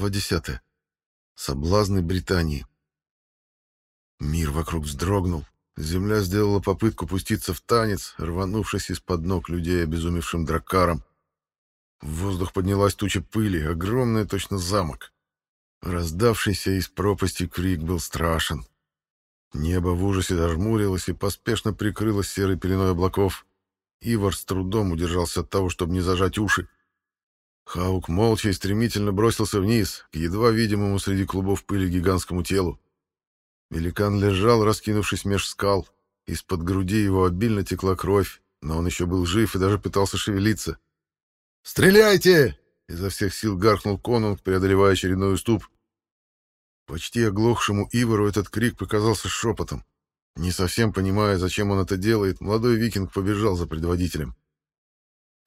Глава 10. Соблазны Британии. Мир вокруг вздрогнул. Земля сделала попытку пуститься в танец, рванувшись из-под ног людей, обезумевшим дракаром. В воздух поднялась туча пыли, огромная точно замок. Раздавшийся из пропасти крик был страшен. Небо в ужасе зажмурилось и поспешно прикрылось серой пеленой облаков. Ивар с трудом удержался от того, чтобы не зажать уши. Хаук молча и стремительно бросился вниз, к едва видимому среди клубов пыли гигантскому телу. Великан лежал, раскинувшись меж скал. Из-под груди его обильно текла кровь, но он еще был жив и даже пытался шевелиться. «Стреляйте!» — изо всех сил гаркнул конунг, преодолевая очередной уступ. Почти оглохшему Ивару этот крик показался шепотом. Не совсем понимая, зачем он это делает, молодой викинг побежал за предводителем.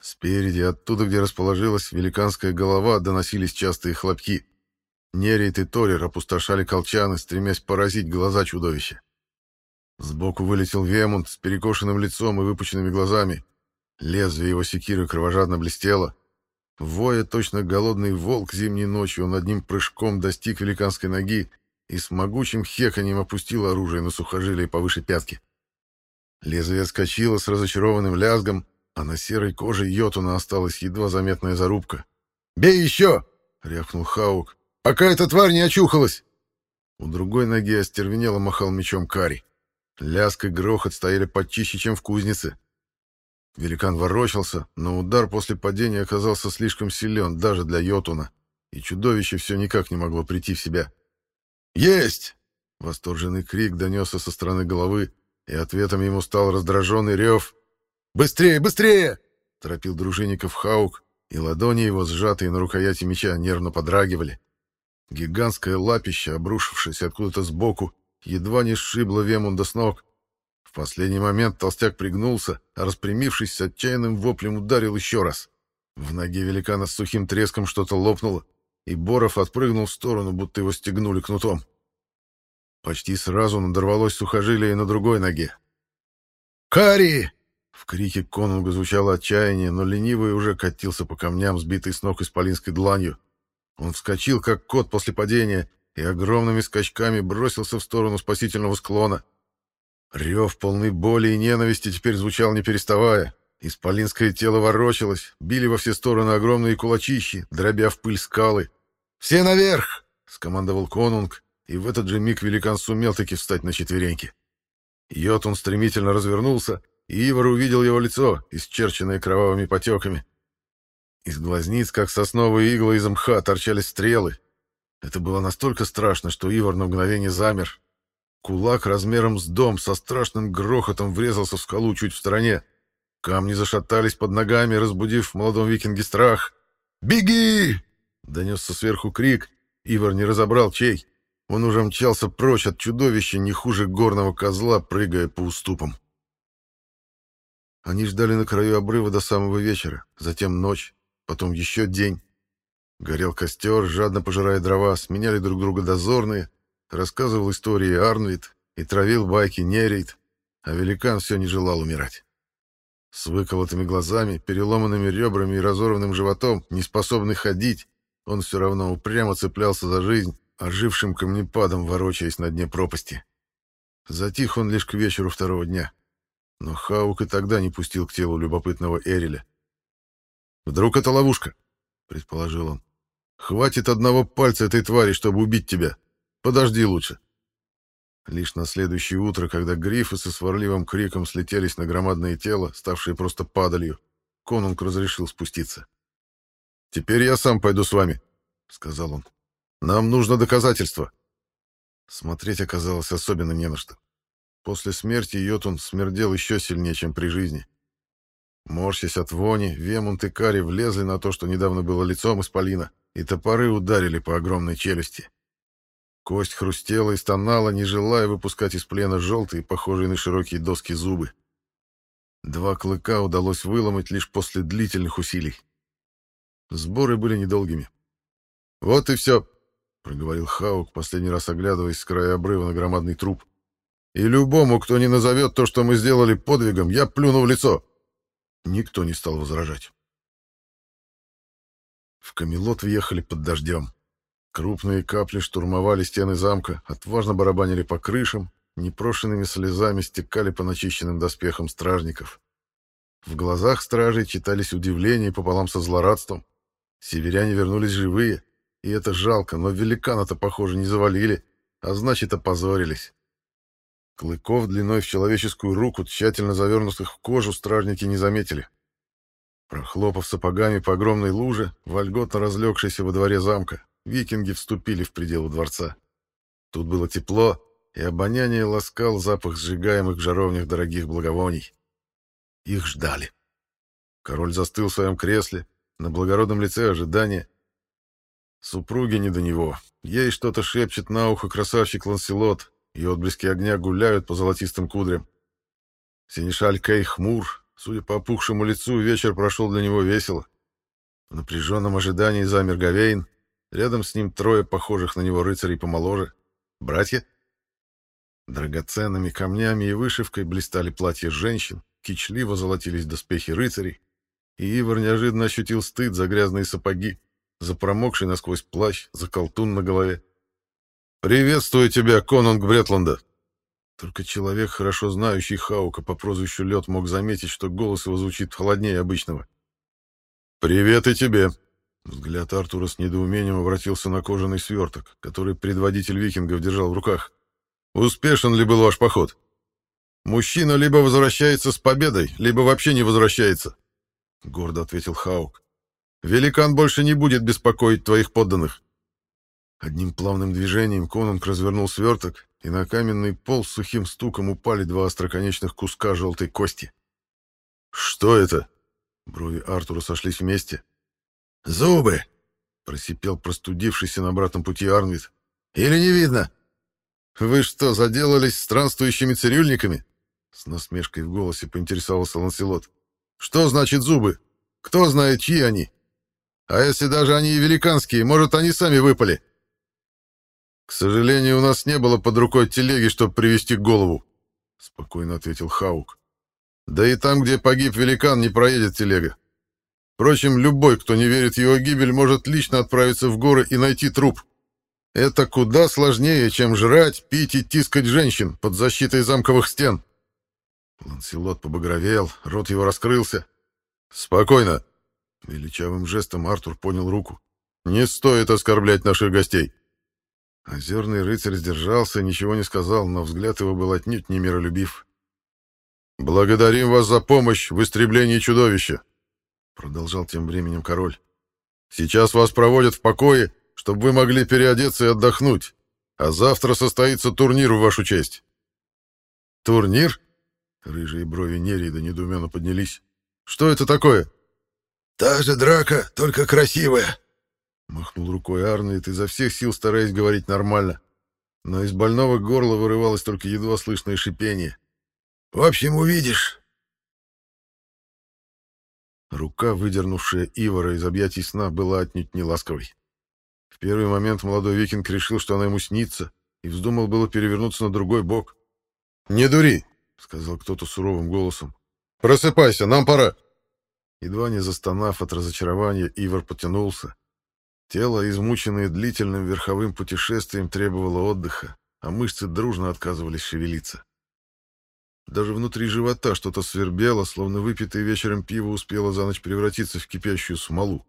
Спереди, оттуда, где расположилась великанская голова, доносились частые хлопки. Нерейт и Торер опустошали колчаны, стремясь поразить глаза чудовища. Сбоку вылетел Вемунд с перекошенным лицом и выпученными глазами. Лезвие его секиры кровожадно блестело. Воя точно голодный волк зимней ночью, он одним прыжком достиг великанской ноги и с могучим хеканьем опустил оружие на сухожилие повыше пятки. Лезвие отскочило с разочарованным лязгом, а на серой коже Йотуна осталась едва заметная зарубка. «Бей еще!» — рявкнул Хаук. «Пока эта тварь не очухалась!» У другой ноги остервенело махал мечом Кари. Лязг и грохот стояли почище, чем в кузнице. Великан ворочался, но удар после падения оказался слишком силен даже для Йотуна, и чудовище все никак не могло прийти в себя. «Есть!» — восторженный крик донесся со стороны головы, и ответом ему стал раздраженный рев. «Быстрее, быстрее!» — торопил дружинников Хаук, и ладони его, сжатые на рукояти меча, нервно подрагивали. Гигантское лапище, обрушившееся откуда-то сбоку, едва не сшибло Вемунда с ног. В последний момент толстяк пригнулся, а распрямившись с отчаянным воплем ударил еще раз. В ноге великана с сухим треском что-то лопнуло, и Боров отпрыгнул в сторону, будто его стегнули кнутом. Почти сразу надорвалось сухожилие на другой ноге. «Кари!» В крике конунга звучало отчаяние, но ленивый уже катился по камням, сбитый с ног исполинской дланью. Он вскочил, как кот после падения, и огромными скачками бросился в сторону спасительного склона. Рев полный боли и ненависти теперь звучал не переставая. Исполинское тело ворочалось, били во все стороны огромные кулачищи, дробя в пыль скалы. «Все наверх!» — скомандовал конунг, и в этот же миг великан сумел таки встать на четвереньки. Йотун стремительно развернулся, и Ивар увидел его лицо, исчерченное кровавыми потеками. Из глазниц, как сосновые иглы из мха, торчали стрелы. Это было настолько страшно, что Ивар на мгновение замер. Кулак размером с дом со страшным грохотом врезался в скалу чуть в стороне. Камни зашатались под ногами, разбудив в молодом викинге страх. «Беги!» — донесся сверху крик. Ивар не разобрал, чей. Он уже мчался прочь от чудовища, не хуже горного козла, прыгая по уступам. Они ждали на краю обрыва до самого вечера, затем ночь потом еще день. Горел костер, жадно пожирая дрова, сменяли друг друга дозорные, рассказывал истории Арнвид и травил байки Нерейт, а великан все не желал умирать. С выколотыми глазами, переломанными ребрами и разорванным животом, не способный ходить, он все равно упрямо цеплялся за жизнь, ожившим камнепадом ворочаясь на дне пропасти. Затих он лишь к вечеру второго дня. Но Хаук и тогда не пустил к телу любопытного Эриля. «Вдруг это ловушка?» — предположил он. «Хватит одного пальца этой твари, чтобы убить тебя. Подожди лучше». Лишь на следующее утро, когда грифы со сварливым криком слетелись на громадное тело, ставшее просто падалью, конунг разрешил спуститься. «Теперь я сам пойду с вами», — сказал он. «Нам нужно доказательство». Смотреть оказалось особенно не на что. После смерти Йотун смердел еще сильнее, чем при жизни. Морщась от вони, Вемунт и Кари влезли на то, что недавно было лицом исполина, и топоры ударили по огромной челюсти. Кость хрустела и стонала, не желая выпускать из плена желтые, похожие на широкие доски зубы. Два клыка удалось выломать лишь после длительных усилий. Сборы были недолгими. «Вот и все», — проговорил Хаук, последний раз оглядываясь с края обрыва на громадный труп. «И любому, кто не назовет то, что мы сделали подвигом, я плюну в лицо». Никто не стал возражать. В Камелот въехали под дождем. Крупные капли штурмовали стены замка, отважно барабанили по крышам, непрошенными слезами стекали по начищенным доспехам стражников. В глазах стражей читались удивление пополам со злорадством. Северяне вернулись живые, и это жалко, но великана-то, похоже, не завалили, а значит, опозорились. Клыков длиной в человеческую руку, тщательно завернутых в кожу, стражники не заметили. Прохлопав сапогами по огромной луже, вольготно разлегшейся во дворе замка, викинги вступили в пределы дворца. Тут было тепло, и обоняние ласкал запах сжигаемых в жаровнях дорогих благовоний. Их ждали. Король застыл в своем кресле, на благородном лице ожидания. Супруги не до него. Ей что-то шепчет на ухо красавчик Ланселот, и отблески огня гуляют по золотистым кудрям. Синишаль Кей хмур, судя по опухшему лицу, вечер прошел для него весело. В напряженном ожидании замер Гавейн, рядом с ним трое похожих на него рыцарей помоложе. Братья? Драгоценными камнями и вышивкой блистали платья женщин, кичливо золотились доспехи рыцарей, и Ивар неожиданно ощутил стыд за грязные сапоги, за промокший насквозь плащ, за колтун на голове. «Приветствую тебя, конунг Бретланда!» Только человек, хорошо знающий Хаука по прозвищу Лед, мог заметить, что голос его звучит холоднее обычного. «Привет и тебе!» Взгляд Артура с недоумением обратился на кожаный сверток, который предводитель викингов держал в руках. «Успешен ли был ваш поход?» «Мужчина либо возвращается с победой, либо вообще не возвращается», — гордо ответил Хаук. «Великан больше не будет беспокоить твоих подданных». Одним плавным движением конунг развернул сверток, и на каменный пол с сухим стуком упали два остроконечных куска желтой кости. «Что это?» Брови Артура сошлись вместе. «Зубы!» — просипел простудившийся на обратном пути Арнвид. «Или не видно?» «Вы что, заделались странствующими цирюльниками?» С насмешкой в голосе поинтересовался Ланселот. «Что значит зубы? Кто знает, чьи они? А если даже они и великанские, может, они сами выпали?» «К сожалению, у нас не было под рукой телеги, чтобы привести голову», — спокойно ответил Хаук. «Да и там, где погиб великан, не проедет телега. Впрочем, любой, кто не верит в его гибель, может лично отправиться в горы и найти труп. Это куда сложнее, чем жрать, пить и тискать женщин под защитой замковых стен». Ланселот побагровел, рот его раскрылся. «Спокойно!» Величавым жестом Артур понял руку. «Не стоит оскорблять наших гостей!» Озерный рыцарь сдержался, ничего не сказал, но взгляд его был отнюдь не миролюбив. «Благодарим вас за помощь в истреблении чудовища!» Продолжал тем временем король. «Сейчас вас проводят в покое, чтобы вы могли переодеться и отдохнуть, а завтра состоится турнир в вашу честь». «Турнир?» Рыжие брови Нерида недоуменно поднялись. «Что это такое?» «Та же драка, только красивая!» Махнул рукой Арнольд, изо всех сил стараясь говорить нормально. Но из больного горла вырывалось только едва слышное шипение. «В общем, увидишь!» Рука, выдернувшая Ивара из объятий сна, была отнюдь не ласковой. В первый момент молодой викинг решил, что она ему снится, и вздумал было перевернуться на другой бок. «Не дури!» — сказал кто-то суровым голосом. «Просыпайся, нам пора!» Едва не застонав от разочарования, Ивар потянулся. Тело, измученное длительным верховым путешествием, требовало отдыха, а мышцы дружно отказывались шевелиться. Даже внутри живота что-то свербело, словно выпитое вечером пиво успело за ночь превратиться в кипящую смолу.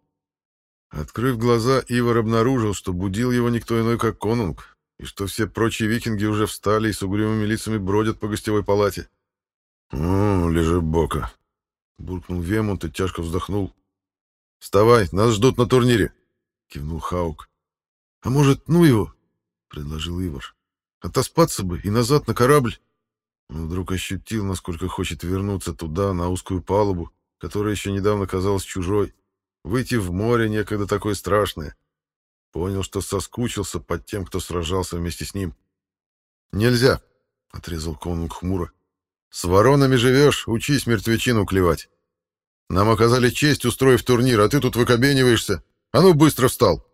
Открыв глаза, Ивар обнаружил, что будил его никто иной, как конунг, и что все прочие викинги уже встали и с угрюмыми лицами бродят по гостевой палате. «Ну, лежи бока», — буркнул Вемонт и тяжко вздохнул. «Вставай, нас ждут на турнире», — кивнул Хаук. «А может, ну его?» — предложил Ивар. «Отоспаться бы и назад на корабль». Он вдруг ощутил, насколько хочет вернуться туда, на узкую палубу, которая еще недавно казалась чужой, выйти в море некогда такое страшное. Понял, что соскучился под тем, кто сражался вместе с ним. «Нельзя», — отрезал конунг хмуро. «С воронами живешь, учись мертвечину клевать. Нам оказали честь, устроив турнир, а ты тут выкобениваешься. А ну, быстро встал!»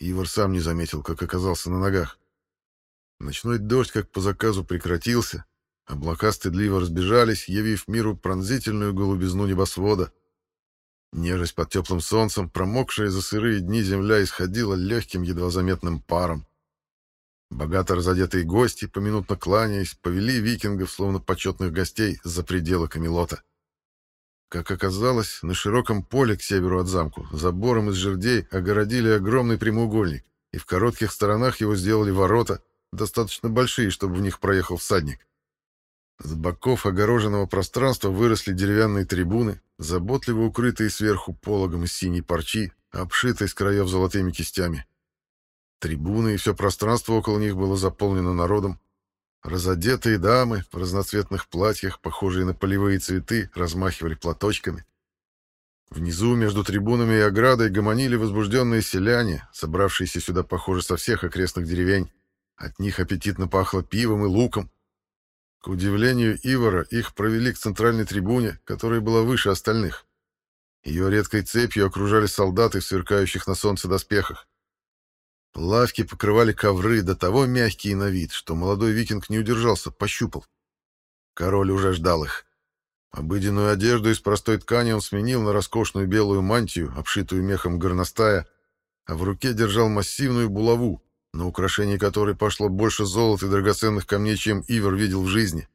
Ивар сам не заметил, как оказался на ногах. Ночной дождь, как по заказу, прекратился. Облака стыдливо разбежались, явив миру пронзительную голубизну небосвода. Нежесть под теплым солнцем, промокшая за сырые дни земля исходила легким, едва заметным паром. Богато разодетые гости, поминутно кланяясь, повели викингов, словно почетных гостей, за пределы Камелота. Как оказалось, на широком поле к северу от замку забором из жердей огородили огромный прямоугольник, и в коротких сторонах его сделали ворота, достаточно большие, чтобы в них проехал всадник. С боков огороженного пространства выросли деревянные трибуны, заботливо укрытые сверху пологом из синей парчи, обшитой с краев золотыми кистями. Трибуны и все пространство около них было заполнено народом. Разодетые дамы в разноцветных платьях, похожие на полевые цветы, размахивали платочками. Внизу, между трибунами и оградой, гомонили возбужденные селяне, собравшиеся сюда, похоже, со всех окрестных деревень. От них аппетитно пахло пивом и луком. К удивлению Ивара, их провели к центральной трибуне, которая была выше остальных. Ее редкой цепью окружали солдаты в сверкающих на солнце доспехах. Лавки покрывали ковры, до того мягкие на вид, что молодой викинг не удержался, пощупал. Король уже ждал их. Обыденную одежду из простой ткани он сменил на роскошную белую мантию, обшитую мехом горностая, а в руке держал массивную булаву, на украшение которой пошло больше золота и драгоценных камней, чем Ивер видел в жизни.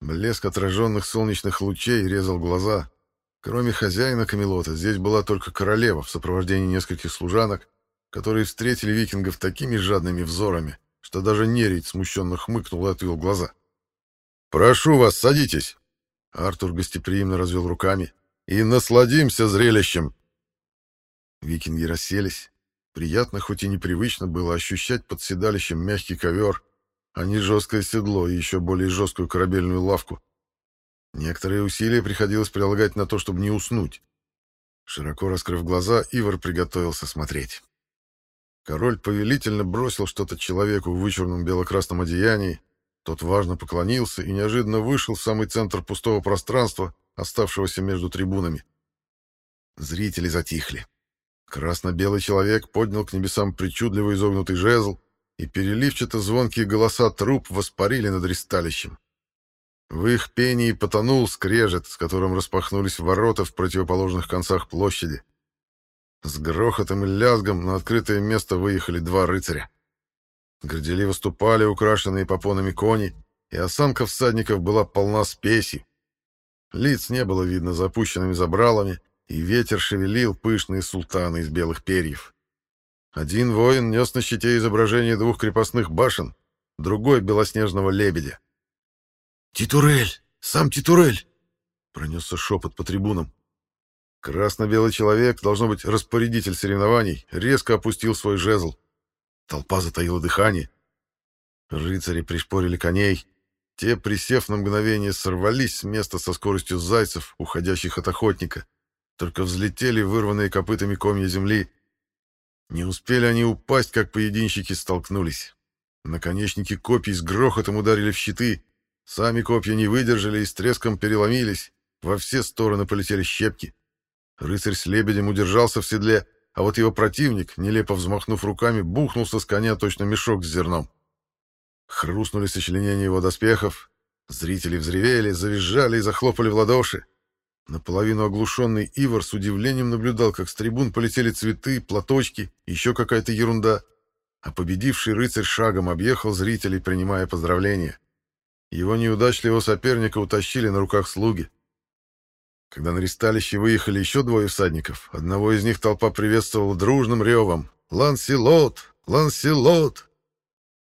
Блеск отраженных солнечных лучей резал глаза. Кроме хозяина Камелота, здесь была только королева в сопровождении нескольких служанок, которые встретили викингов такими жадными взорами, что даже Нерить смущенно хмыкнул и отвел глаза. «Прошу вас, садитесь!» Артур гостеприимно развел руками. «И насладимся зрелищем!» Викинги расселись, Приятно, хоть и непривычно было ощущать под седалищем мягкий ковер, а не жесткое седло и еще более жесткую корабельную лавку. Некоторые усилия приходилось прилагать на то, чтобы не уснуть. Широко раскрыв глаза, Ивар приготовился смотреть. Король повелительно бросил что-то человеку в вычурном бело-красном одеянии, тот важно поклонился и неожиданно вышел в самый центр пустого пространства, оставшегося между трибунами. Зрители затихли. Красно-белый человек поднял к небесам причудливо изогнутый жезл, и переливчато звонкие голоса труп воспарили над ристалищем. В их пении потонул скрежет, с которым распахнулись ворота в противоположных концах площади. С грохотом и лязгом на открытое место выехали два рыцаря. Горделиво ступали украшенные попонами кони, и осанка всадников была полна спеси. Лиц не было видно запущенными забралами, и ветер шевелил пышные султаны из белых перьев. Один воин нес на щите изображение двух крепостных башен, другой — белоснежного лебедя. «Титурель! Сам Титурель!» — пронесся шепот по трибунам. Красно-белый человек, должно быть, распорядитель соревнований, резко опустил свой жезл. Толпа затаила дыхание. Рыцари пришпорили коней. Те, присев на мгновение, сорвались с места со скоростью зайцев, уходящих от охотника. Только взлетели вырванные копытами комья земли. Не успели они упасть, как поединщики столкнулись. Наконечники копий с грохотом ударили в щиты. Сами копья не выдержали и с треском переломились. Во все стороны полетели щепки. Рыцарь с лебедем удержался в седле, а вот его противник, нелепо взмахнув руками, бухнулся с коня точно мешок с зерном. Хрустнули сочленения его доспехов. Зрители взревели, завизжали и захлопали в ладоши. Наполовину оглушенный Ивар с удивлением наблюдал, как с трибун полетели цветы, платочки, еще какая-то ерунда, а победивший рыцарь шагом объехал зрителей, принимая поздравления. Его неудачливого соперника утащили на руках слуги. Когда на ристалище выехали еще двое всадников, одного из них толпа приветствовала дружным ревом «Ланселот! Ланселот!»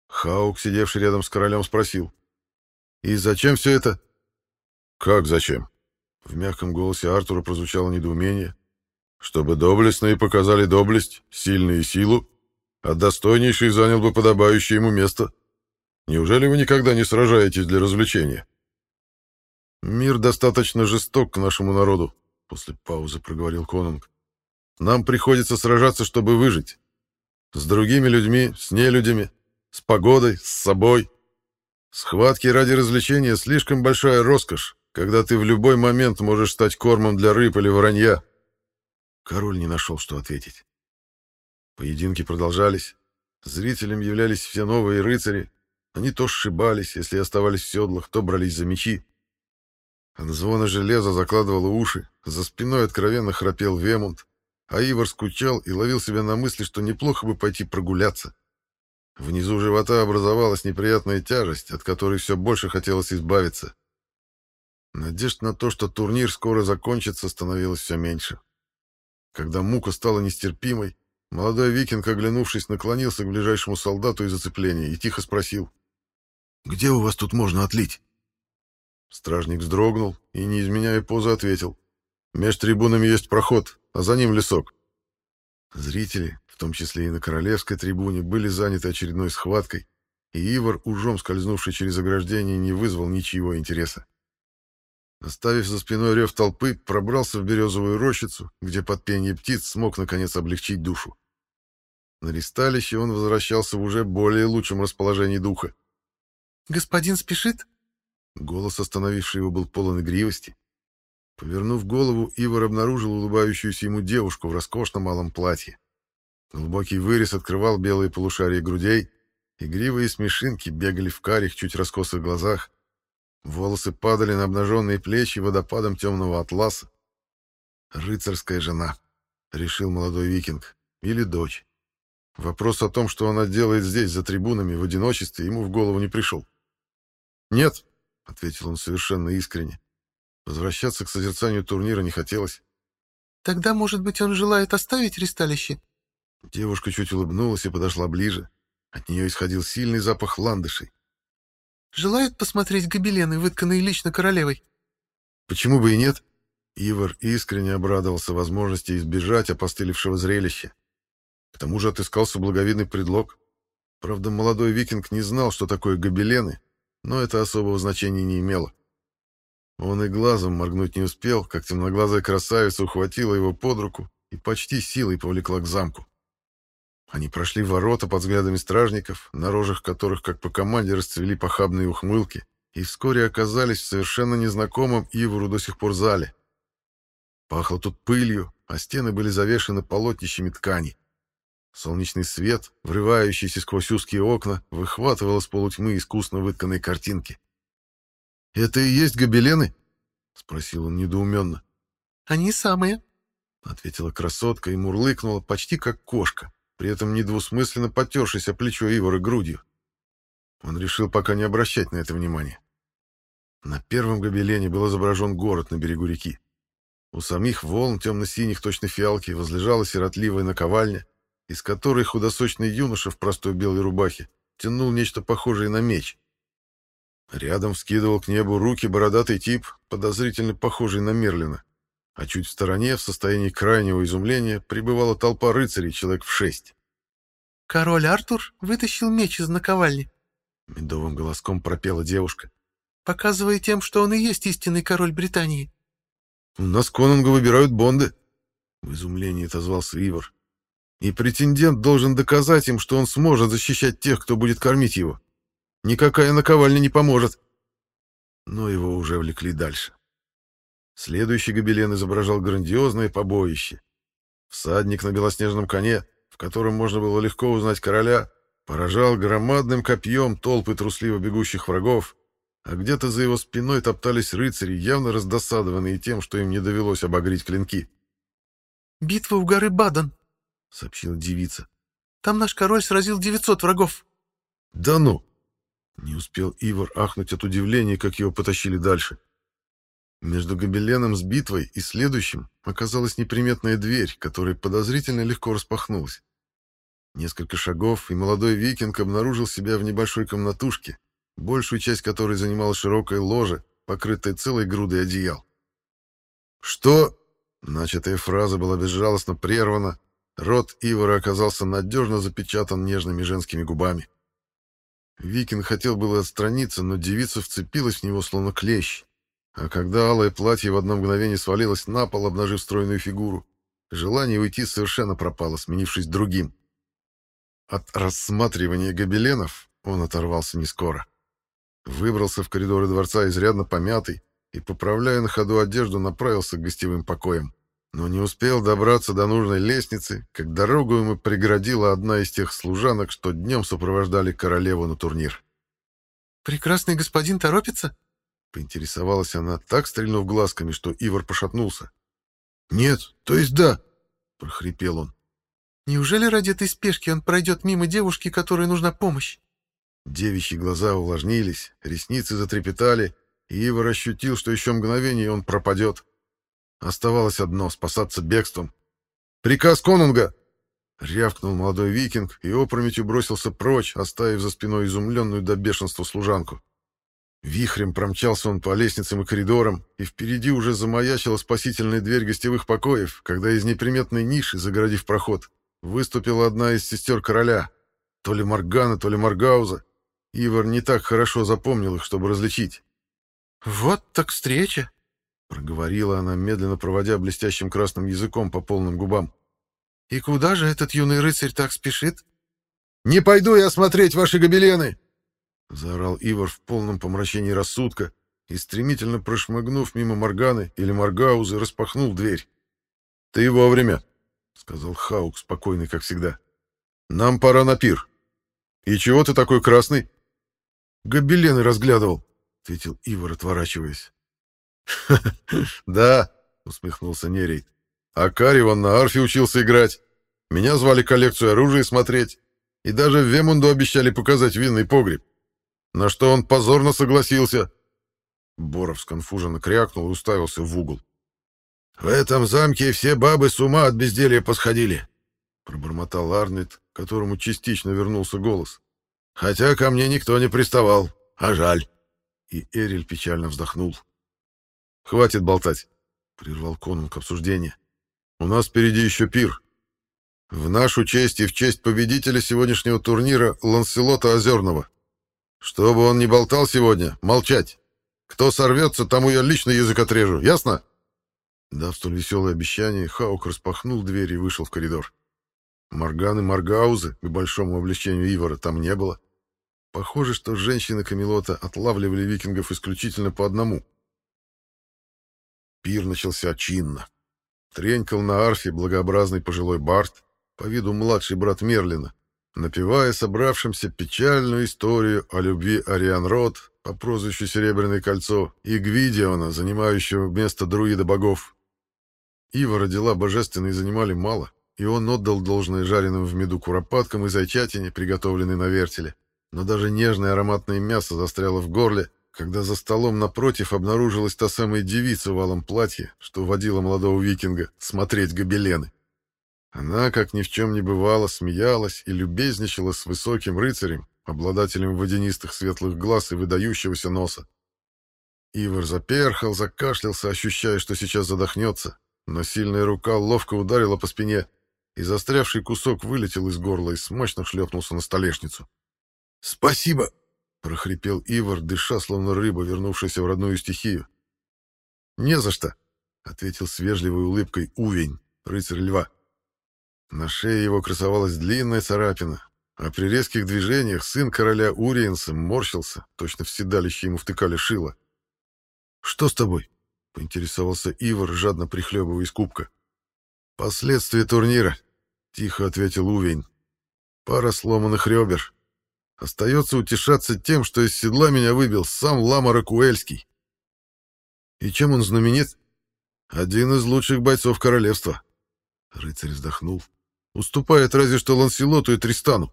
Хаук, сидевший рядом с королем, спросил «И зачем все это?» «Как зачем?» В мягком голосе Артура прозвучало недоумение. «Чтобы доблестные показали доблесть, сильные силу, а достойнейший занял бы подобающее ему место. Неужели вы никогда не сражаетесь для развлечения?» «Мир достаточно жесток к нашему народу», — после паузы проговорил Конунг. «Нам приходится сражаться, чтобы выжить. С другими людьми, с нелюдями, с погодой, с собой. Схватки ради развлечения — слишком большая роскошь, когда ты в любой момент можешь стать кормом для рыб или воронья. Король не нашел, что ответить. Поединки продолжались. Зрителям являлись все новые рыцари. Они то сшибались, если оставались в седлах, то брались за мечи. От звона железа закладывало уши, за спиной откровенно храпел Вемонт, а Ивар скучал и ловил себя на мысли, что неплохо бы пойти прогуляться. Внизу живота образовалась неприятная тяжесть, от которой все больше хотелось избавиться. Надежд на то, что турнир скоро закончится, становилось все меньше. Когда мука стала нестерпимой, молодой викинг, оглянувшись, наклонился к ближайшему солдату из зацепления и тихо спросил. «Где у вас тут можно отлить?» Стражник вздрогнул и, не изменяя позы, ответил. «Меж трибунами есть проход, а за ним лесок». Зрители, в том числе и на королевской трибуне, были заняты очередной схваткой, и Ивар, ужом скользнувший через ограждение, не вызвал ничьего интереса. Оставив за спиной рев толпы, пробрался в березовую рощицу, где под пение птиц смог наконец облегчить душу. На ристалище он возвращался в уже более лучшем расположении духа. «Господин спешит?» Голос, остановивший его, был полон игривости. Повернув голову, Ивар обнаружил улыбающуюся ему девушку в роскошном малом платье. Глубокий вырез открывал белые полушария грудей, игривые смешинки бегали в карих, чуть раскосых глазах, Волосы падали на обнаженные плечи водопадом темного атласа. «Рыцарская жена», — решил молодой викинг, — «или дочь». Вопрос о том, что она делает здесь, за трибунами, в одиночестве, ему в голову не пришел. «Нет», — ответил он совершенно искренне. Возвращаться к созерцанию турнира не хотелось. «Тогда, может быть, он желает оставить ристалище?» Девушка чуть улыбнулась и подошла ближе. От нее исходил сильный запах ландышей. Желает посмотреть гобелены, вытканные лично королевой? Почему бы и нет? Ивар искренне обрадовался возможности избежать опостылевшего зрелища. К тому же отыскался благовидный предлог. Правда, молодой викинг не знал, что такое гобелены, но это особого значения не имело. Он и глазом моргнуть не успел, как темноглазая красавица ухватила его под руку и почти силой повлекла к замку. Они прошли ворота под взглядами стражников, на рожах которых, как по команде, расцвели похабные ухмылки, и вскоре оказались в совершенно незнакомом Ивару до сих пор зале. Пахло тут пылью, а стены были завешены полотнищами ткани. Солнечный свет, врывающийся сквозь узкие окна, выхватывал из полутьмы искусно вытканные картинки. «Это и есть гобелены?» — спросил он недоуменно. «Они самые», — ответила красотка и мурлыкнула почти как кошка при этом недвусмысленно потершись о плечо Ивара грудью. Он решил пока не обращать на это внимания. На первом гобелене был изображен город на берегу реки. У самих волн темно-синих, точно фиалки, возлежала сиротливая наковальня, из которой худосочный юноша в простой белой рубахе тянул нечто похожее на меч. Рядом вскидывал к небу руки бородатый тип, подозрительно похожий на Мерлина а чуть в стороне, в состоянии крайнего изумления, пребывала толпа рыцарей, человек в шесть. «Король Артур вытащил меч из наковальни», — медовым голоском пропела девушка. «показывая тем, что он и есть истинный король Британии». «У нас Конунга выбирают бонды», — в изумлении отозвался Ивар. «И претендент должен доказать им, что он сможет защищать тех, кто будет кормить его. Никакая наковальня не поможет». Но его уже влекли дальше. Следующий гобелен изображал грандиозное побоище. Всадник на белоснежном коне, в котором можно было легко узнать короля, поражал громадным копьем толпы трусливо бегущих врагов, а где-то за его спиной топтались рыцари, явно раздосадованные тем, что им не довелось обогреть клинки. «Битва у горы Бадан», — сообщила девица. «Там наш король сразил 900 врагов». «Да ну!» Не успел Ивар ахнуть от удивления, как его потащили дальше. Между гобеленом с битвой и следующим оказалась неприметная дверь, которая подозрительно легко распахнулась. Несколько шагов, и молодой викинг обнаружил себя в небольшой комнатушке, большую часть которой занимала широкая ложа, покрытая целой грудой одеял. «Что?» — начатая фраза была безжалостно прервана. Рот Ивара оказался надежно запечатан нежными женскими губами. Викинг хотел было отстраниться, но девица вцепилась в него, словно клещ. А когда алое платье в одно мгновение свалилось на пол, обнажив стройную фигуру, желание уйти совершенно пропало, сменившись другим. От рассматривания гобеленов он оторвался не скоро. Выбрался в коридоры дворца изрядно помятый и, поправляя на ходу одежду, направился к гостевым покоям. Но не успел добраться до нужной лестницы, как дорогу ему преградила одна из тех служанок, что днем сопровождали королеву на турнир. «Прекрасный господин торопится?» Поинтересовалась она, так стрельнув глазками, что Ивар пошатнулся. «Нет, то есть да», — прохрипел он. «Неужели ради этой спешки он пройдет мимо девушки, которой нужна помощь?» Девичьи глаза увлажнились, ресницы затрепетали, и Ивар ощутил, что еще мгновение он пропадет. Оставалось одно — спасаться бегством. «Приказ конунга!» Рявкнул молодой викинг и опрометью бросился прочь, оставив за спиной изумленную до бешенства служанку. Вихрем промчался он по лестницам и коридорам, и впереди уже замаячила спасительная дверь гостевых покоев, когда из неприметной ниши, загородив проход, выступила одна из сестер короля. То ли Маргана, то ли Маргауза. Ивар не так хорошо запомнил их, чтобы различить. «Вот так встреча!» — проговорила она, медленно проводя блестящим красным языком по полным губам. «И куда же этот юный рыцарь так спешит?» «Не пойду я смотреть ваши гобелены!» Заорал Ивар в полном помрачении рассудка и, стремительно прошмыгнув мимо Морганы или Маргаузы, распахнул дверь. «Ты вовремя», — сказал Хаук, спокойный, как всегда. «Нам пора на пир. И чего ты такой красный?» «Гобелены разглядывал», — ответил Ивар, отворачиваясь. «Да», — усмехнулся Нерей. «А Кари вон на арфе учился играть. Меня звали коллекцию оружия смотреть. И даже в Вемунду обещали показать винный погреб. На что он позорно согласился. Боров сконфуженно крякнул и уставился в угол. «В этом замке все бабы с ума от безделья посходили», — пробормотал Арнет, которому частично вернулся голос. «Хотя ко мне никто не приставал, а жаль». И Эриль печально вздохнул. «Хватит болтать», — прервал конунг обсуждение. «У нас впереди еще пир. В нашу честь и в честь победителя сегодняшнего турнира Ланселота Озерного. Что бы он ни болтал сегодня, молчать. Кто сорвется, тому я лично язык отрежу, ясно?» Дав столь веселое обещание, Хаук распахнул дверь и вышел в коридор. Морганы Маргаузы, к большому облегчению Ивара, там не было. Похоже, что женщины Камелота отлавливали викингов исключительно по одному. Пир начался чинно. Тренькал на арфе благообразный пожилой Барт, по виду младший брат Мерлина, напевая собравшимся печальную историю о любви Ариан Рот по прозвищу Серебряное кольцо и Гвидиона, занимающего место друида богов. Ива родила божественные занимали мало, и он отдал должное жареным в меду куропаткам и зайчатине, приготовленной на вертеле. Но даже нежное ароматное мясо застряло в горле, когда за столом напротив обнаружилась та самая девица в алом платье, что водила молодого викинга смотреть гобелены. Она, как ни в чем не бывало, смеялась и любезничала с высоким рыцарем, обладателем водянистых светлых глаз и выдающегося носа. Ивар заперхал, закашлялся, ощущая, что сейчас задохнется, но сильная рука ловко ударила по спине, и застрявший кусок вылетел из горла и смачно шлепнулся на столешницу. «Спасибо!» — прохрипел Ивар, дыша, словно рыба, вернувшаяся в родную стихию. «Не за что!» — ответил с вежливой улыбкой Увень, рыцарь льва. На шее его красовалась длинная царапина, а при резких движениях сын короля Уриенса морщился, точно в седалище ему втыкали шило. «Что с тобой?» — поинтересовался Ивар, жадно прихлебывая из кубка. «Последствия турнира», — тихо ответил Увень. «Пара сломанных ребер. Остается утешаться тем, что из седла меня выбил сам Лама Ракуэльский. И чем он знаменит? Один из лучших бойцов королевства». Рыцарь вздохнул. Уступает разве что Ланселоту и Тристану.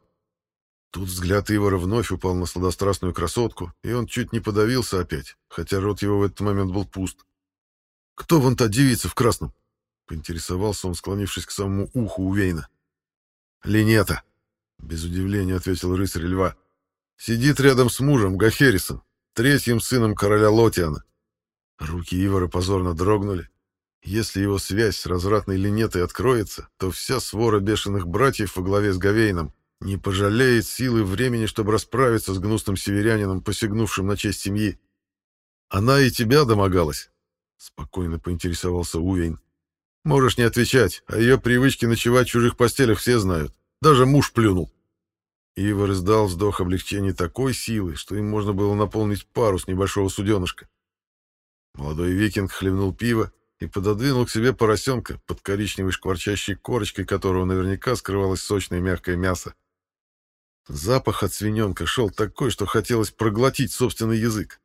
Тут взгляд Ивара вновь упал на сладострастную красотку, и он чуть не подавился опять, хотя рот его в этот момент был пуст. «Кто вон та девица в красном?» — поинтересовался он, склонившись к самому уху Увейна. «Линета», — без удивления ответил рыцарь льва. «Сидит рядом с мужем, Гахерисом, третьим сыном короля Лотиана». Руки Ивара позорно дрогнули, если его связь с развратной линетой откроется, то вся свора бешеных братьев во главе с Гавейном не пожалеет силы и времени, чтобы расправиться с гнусным северянином, посягнувшим на честь семьи. Она и тебя домогалась, — спокойно поинтересовался Увейн. Можешь не отвечать, а ее привычки ночевать в чужих постелях все знают. Даже муж плюнул. Ивар издал вздох облегчения такой силы, что им можно было наполнить парус небольшого суденышка. Молодой викинг хлебнул пиво и пододвинул к себе поросенка, под коричневой шкварчащей корочкой которого наверняка скрывалось сочное мягкое мясо. Запах от свиненка шел такой, что хотелось проглотить собственный язык.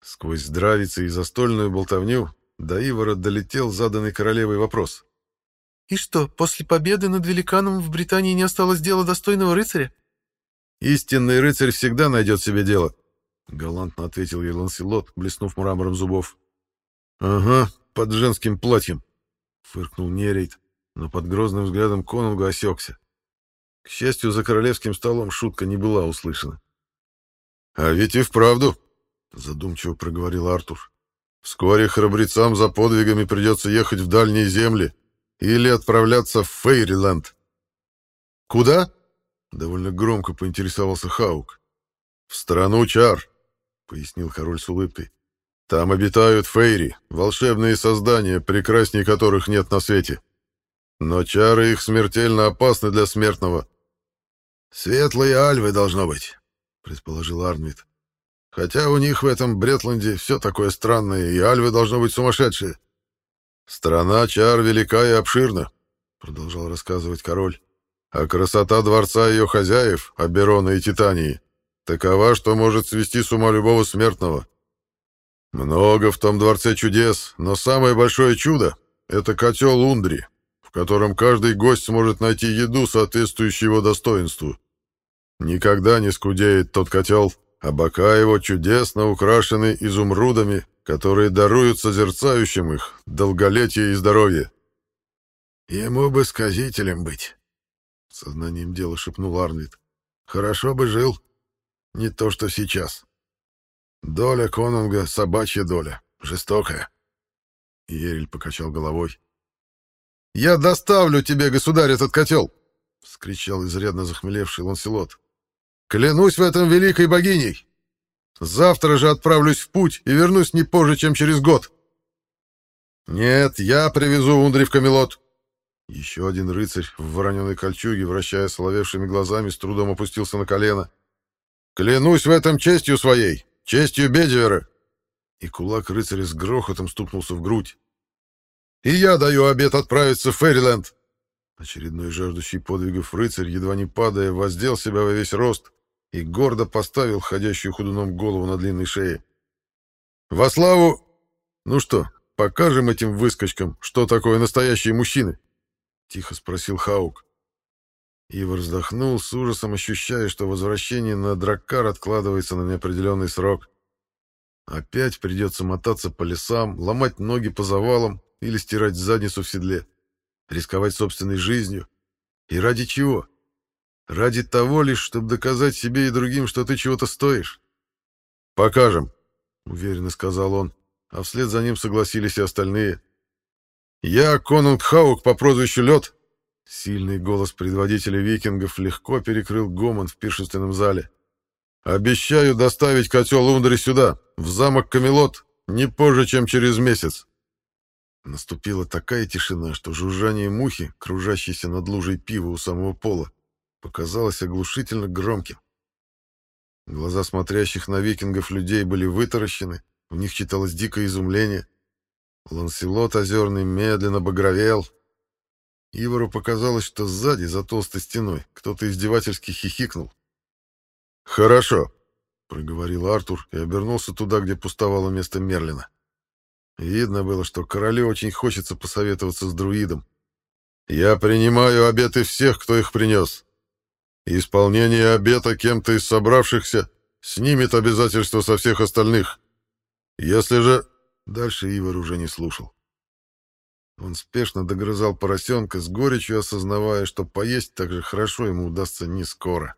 Сквозь здравицы и застольную болтовню до Ивара долетел заданный королевой вопрос. «И что, после победы над великаном в Британии не осталось дела достойного рыцаря?» «Истинный рыцарь всегда найдет себе дело», — галантно ответил ей Ланселот, блеснув мрамором зубов. «Ага, под женским платьем», — фыркнул Нерейт, но под грозным взглядом конунга осекся. К счастью, за королевским столом шутка не была услышана. «А ведь и вправду», — задумчиво проговорил Артур. «Вскоре храбрецам за подвигами придется ехать в дальние земли или отправляться в Фейриленд». «Куда?» — довольно громко поинтересовался Хаук. «В страну чар», — пояснил король с улыбкой. «Там обитают фейри, волшебные создания, прекрасней которых нет на свете. Но чары их смертельно опасны для смертного». «Светлые альвы, должно быть», — предположил Арнвид. Хотя у них в этом Бретланде все такое странное, и альвы должно быть сумасшедшие. Страна чар велика и обширна, продолжал рассказывать король. А красота дворца ее хозяев, Аберона и Титании, такова, что может свести с ума любого смертного. Много в том дворце чудес, но самое большое чудо — это котел Ундри, в котором каждый гость сможет найти еду, соответствующую его достоинству. Никогда не скудеет тот котел, а бока его чудесно украшены изумрудами, которые даруют созерцающим их долголетие и здоровье. «Ему бы сказителем быть», — сознанием дела шепнул Арнвид. «Хорошо бы жил. Не то, что сейчас. Доля конунга — собачья доля, жестокая». Ерель покачал головой. «Я доставлю тебе, государь, этот котел!» — вскричал изрядно захмелевший Ланселот. Клянусь в этом великой богиней. Завтра же отправлюсь в путь и вернусь не позже, чем через год. Нет, я привезу Ундри в Камелот. Еще один рыцарь в вороненой кольчуге, вращая соловевшими глазами, с трудом опустился на колено. Клянусь в этом честью своей, честью Бедивера. И кулак рыцаря с грохотом стукнулся в грудь. И я даю обет отправиться в Фэриленд. Очередной жаждущий подвигов рыцарь, едва не падая, воздел себя во весь рост и гордо поставил ходящую худуном голову на длинной шее. «Во славу! Ну что, покажем этим выскочкам, что такое настоящие мужчины?» — тихо спросил Хаук. Ива вздохнул с ужасом, ощущая, что возвращение на Драккар откладывается на неопределенный срок. Опять придется мотаться по лесам, ломать ноги по завалам или стирать задницу в седле, рисковать собственной жизнью. И ради чего? Ради того лишь, чтобы доказать себе и другим, что ты чего-то стоишь. «Покажем», — уверенно сказал он, а вслед за ним согласились и остальные. «Я Конунг Хаук по прозвищу Лед». Сильный голос предводителя викингов легко перекрыл гомон в пиршественном зале. «Обещаю доставить котел Ундри сюда, в замок Камелот, не позже, чем через месяц». Наступила такая тишина, что жужжание мухи, кружащейся над лужей пива у самого пола, показалось оглушительно громким. Глаза смотрящих на викингов людей были вытаращены, в них читалось дикое изумление. Ланселот озерный медленно багровел. Ивору показалось, что сзади, за толстой стеной, кто-то издевательски хихикнул. «Хорошо», — проговорил Артур и обернулся туда, где пустовало место Мерлина. Видно было, что королю очень хочется посоветоваться с друидом. «Я принимаю обеты всех, кто их принес. Исполнение обета кем-то из собравшихся снимет обязательства со всех остальных. Если же...» Дальше Ивар уже не слушал. Он спешно догрызал поросенка, с горечью осознавая, что поесть так же хорошо ему удастся не скоро.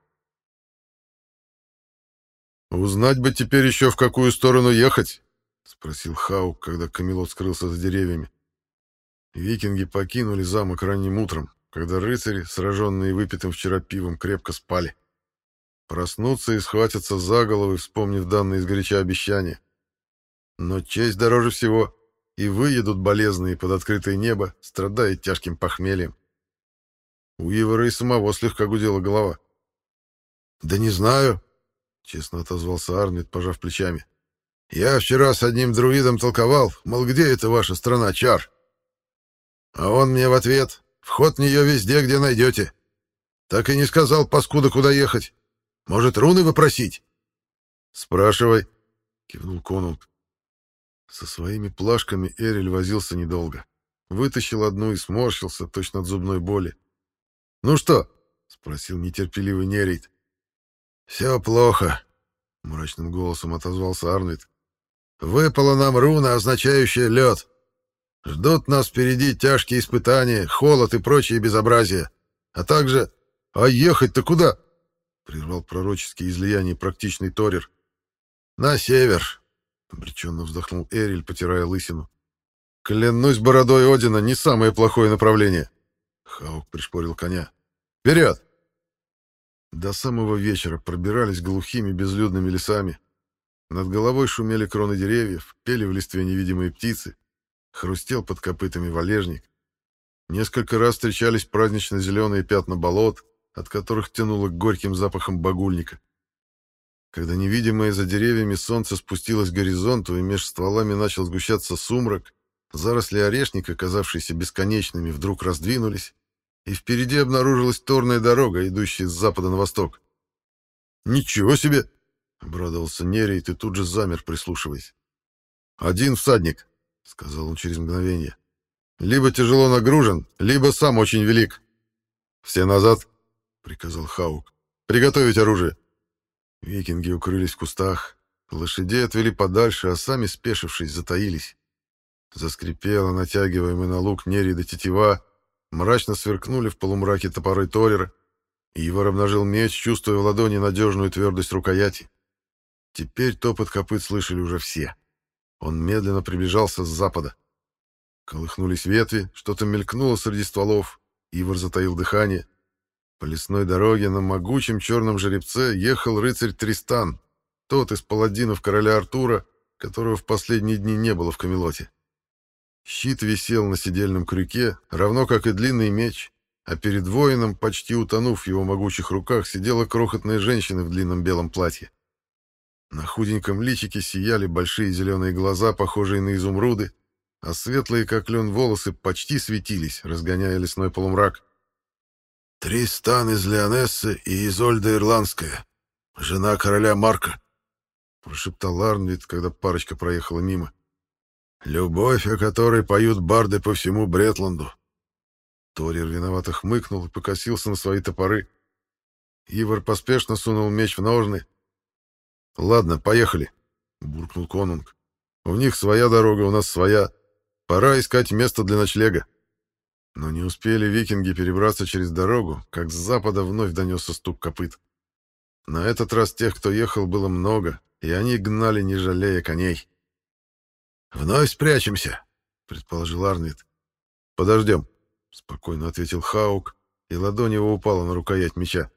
«Узнать бы теперь еще, в какую сторону ехать», — спросил Хаук, когда Камелот скрылся за деревьями. Викинги покинули замок ранним утром, когда рыцари, сраженные выпитым вчера пивом, крепко спали. Проснутся и схватятся за головы, вспомнив данные изгоряча обещания. Но честь дороже всего, и выедут болезные под открытое небо, страдая тяжким похмельем. У Ивара и самого слегка гудела голова. «Да не знаю», — честно отозвался Арнвид, пожав плечами. «Я вчера с одним друидом толковал, мол, где это ваша страна, Чар?» А он мне в ответ, Вход в нее везде, где найдете. Так и не сказал, паскуда, куда ехать. Может, руны выпросить? Спрашивай, кивнул Конунг. Со своими плашками Эриль возился недолго. Вытащил одну и сморщился, точно от зубной боли. «Ну что?» — спросил нетерпеливый Нерейт. «Все плохо», — мрачным голосом отозвался Арнвид. «Выпала нам руна, означающая лед. Ждут нас впереди тяжкие испытания, холод и прочие безобразия. А также... А ехать-то куда?» — прервал пророческие излияния практичный Торер. «На север», — обреченно вздохнул Эриль, потирая лысину. «Клянусь бородой Одина, не самое плохое направление!» Хаук пришпорил коня. «Вперед!» До самого вечера пробирались глухими безлюдными лесами. Над головой шумели кроны деревьев, пели в листве невидимые птицы, хрустел под копытами валежник. Несколько раз встречались празднично-зеленые пятна болот, от которых тянуло горьким запахом багульника. Когда невидимое за деревьями солнце спустилось к горизонту и меж стволами начал сгущаться сумрак, заросли орешника, казавшиеся бесконечными, вдруг раздвинулись, и впереди обнаружилась торная дорога, идущая с запада на восток. «Ничего себе!» — обрадовался Нерей, и тут же замер, прислушиваясь. «Один всадник», — сказал он через мгновение. «Либо тяжело нагружен, либо сам очень велик». «Все назад», — приказал Хаук. «Приготовить оружие». Викинги укрылись в кустах, лошадей отвели подальше, а сами, спешившись, затаились. Заскрипела, натягиваемая на лук нерида тетива, мрачно сверкнули в полумраке топоры Торера, и Ивар обнажил меч, чувствуя в ладони надежную твердость рукояти. Теперь топот копыт слышали уже все. Он медленно приближался с запада. Колыхнулись ветви, что-то мелькнуло среди стволов. Ивар затаил дыхание. По лесной дороге на могучем черном жеребце ехал рыцарь Тристан, тот из паладинов короля Артура, которого в последние дни не было в Камелоте. Щит висел на седельном крюке, равно как и длинный меч, а перед воином, почти утонув в его могучих руках, сидела крохотная женщина в длинном белом платье. На худеньком личике сияли большие зеленые глаза, похожие на изумруды, а светлые, как лен, волосы почти светились, разгоняя лесной полумрак. «Тристан из Леонессы и Изольда Ирландская, жена короля Марка», — прошептал Арнвид, когда парочка проехала мимо. Любовь, о которой поют барды по всему Бретланду. Торир виновато хмыкнул и покосился на свои топоры. Ивар поспешно сунул меч в ножны. «Ладно, поехали», — буркнул конунг. «У них своя дорога, у нас своя. Пора искать место для ночлега». Но не успели викинги перебраться через дорогу, как с запада вновь донесся стук копыт. На этот раз тех, кто ехал, было много, и они гнали, не жалея коней. «Вновь спрячемся», — предположил Арнвид. «Подождем», — спокойно ответил Хаук, и ладонь его упала на рукоять меча.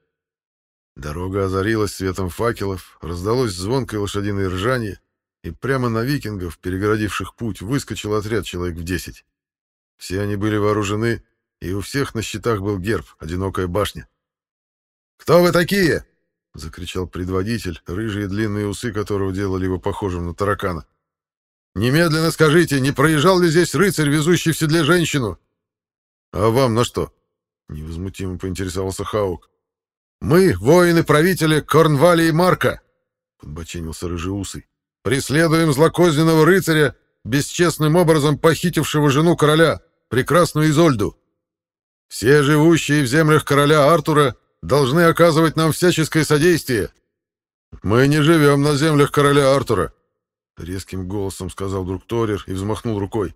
Дорога озарилась светом факелов, раздалось звонкое лошадиное ржание, и прямо на викингов, перегородивших путь, выскочил отряд человек в десять. Все они были вооружены, и у всех на щитах был герб, одинокая башня. «Кто вы такие?» — закричал предводитель, рыжие длинные усы которого делали его похожим на таракана. Немедленно скажите, не проезжал ли здесь рыцарь, везущий в седле женщину? А вам на что? Невозмутимо поинтересовался Хаук. Мы, воины правителя и Марка, подбоченился рыжеусый. Преследуем злокозненного рыцаря, бесчестным образом похитившего жену короля, прекрасную Изольду. Все живущие в землях короля Артура должны оказывать нам всяческое содействие. Мы не живем на землях короля Артура, Резким голосом сказал друг Торер и взмахнул рукой.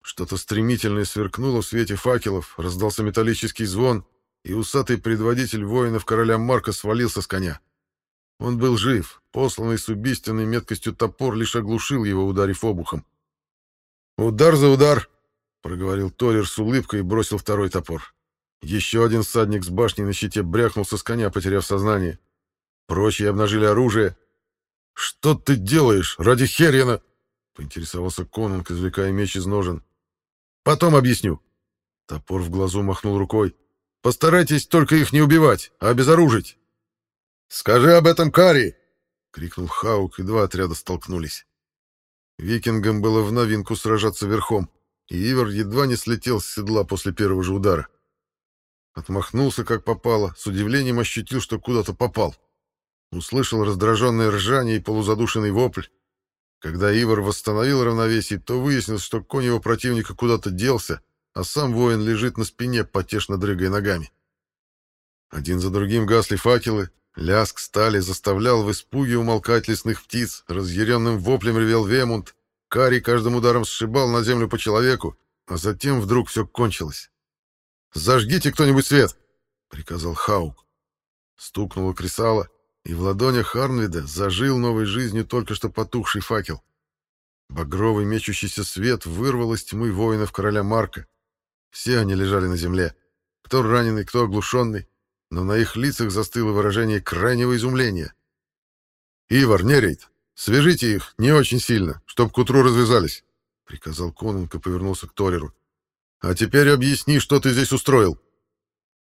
Что-то стремительное сверкнуло в свете факелов, раздался металлический звон, и усатый предводитель воинов короля Марка свалился с коня. Он был жив, посланный с убийственной меткостью топор лишь оглушил его, ударив обухом. «Удар за удар!» — проговорил Торер с улыбкой и бросил второй топор. Еще один всадник с башней на щите бряхнулся с коня, потеряв сознание. Прочие обнажили оружие, «Что ты делаешь, ради Херьена?» — поинтересовался Конунг, извлекая меч из ножен. «Потом объясню». Топор в глазу махнул рукой. «Постарайтесь только их не убивать, а обезоружить». «Скажи об этом Кари!» — крикнул Хаук, и два отряда столкнулись. Викингам было в новинку сражаться верхом, и Ивар едва не слетел с седла после первого же удара. Отмахнулся, как попало, с удивлением ощутил, что куда-то попал. Услышал раздраженное ржание и полузадушенный вопль. Когда Ивар восстановил равновесие, то выяснилось, что конь его противника куда-то делся, а сам воин лежит на спине, потешно дрыгая ногами. Один за другим гасли факелы, лязг стали заставлял в испуге умолкать лесных птиц, разъяренным воплем ревел Вемунд, Кари каждым ударом сшибал на землю по человеку, а затем вдруг все кончилось. «Зажгите кто-нибудь свет!» — приказал Хаук. Стукнуло кресало, и в ладонях Харнвида зажил новой жизнью только что потухший факел. Багровый мечущийся свет вырвал из тьмы воинов короля Марка. Все они лежали на земле, кто раненый, кто оглушенный, но на их лицах застыло выражение крайнего изумления. «Ивар, Нерейт, свяжите их не очень сильно, чтоб к утру развязались», — приказал Конунг и повернулся к Тореру. «А теперь объясни, что ты здесь устроил».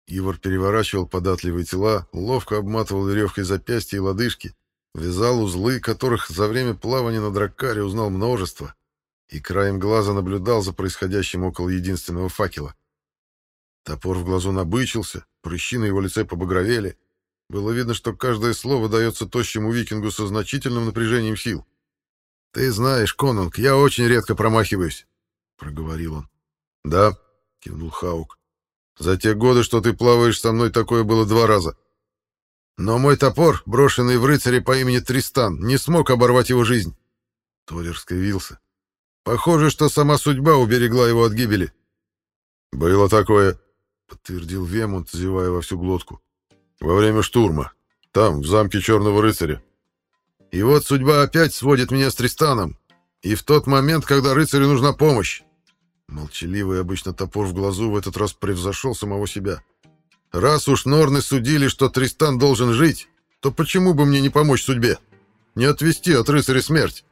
Ивар переворачивал податливые тела, ловко обматывал веревкой запястья и лодыжки, вязал узлы, которых за время плавания на драккаре узнал множество, и краем глаза наблюдал за происходящим около единственного факела. Топор в глазу набычился, прыщи на его лице побагровели. Было видно, что каждое слово дается тощему викингу со значительным напряжением сил. «Ты знаешь, Конунг, я очень редко промахиваюсь», — проговорил он. «Да», — кивнул Хаук. За те годы, что ты плаваешь со мной, такое было два раза. Но мой топор, брошенный в рыцаре по имени Тристан, не смог оборвать его жизнь. Толер скривился. Похоже, что сама судьба уберегла его от гибели. Было такое, подтвердил Вемонт, зевая во всю глотку. Во время штурма. Там, в замке Черного рыцаря. И вот судьба опять сводит меня с Тристаном. И в тот момент, когда рыцарю нужна помощь. Молчаливый обычно топор в глазу в этот раз превзошел самого себя. «Раз уж Норны судили, что Тристан должен жить, то почему бы мне не помочь судьбе? Не отвести от рыцаря смерть?»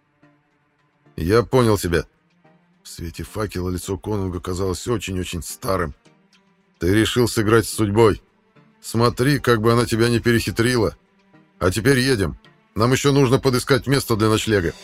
«Я понял тебя». В свете факела лицо Конунга казалось очень-очень старым. «Ты решил сыграть с судьбой. Смотри, как бы она тебя не перехитрила. А теперь едем. Нам еще нужно подыскать место для ночлега».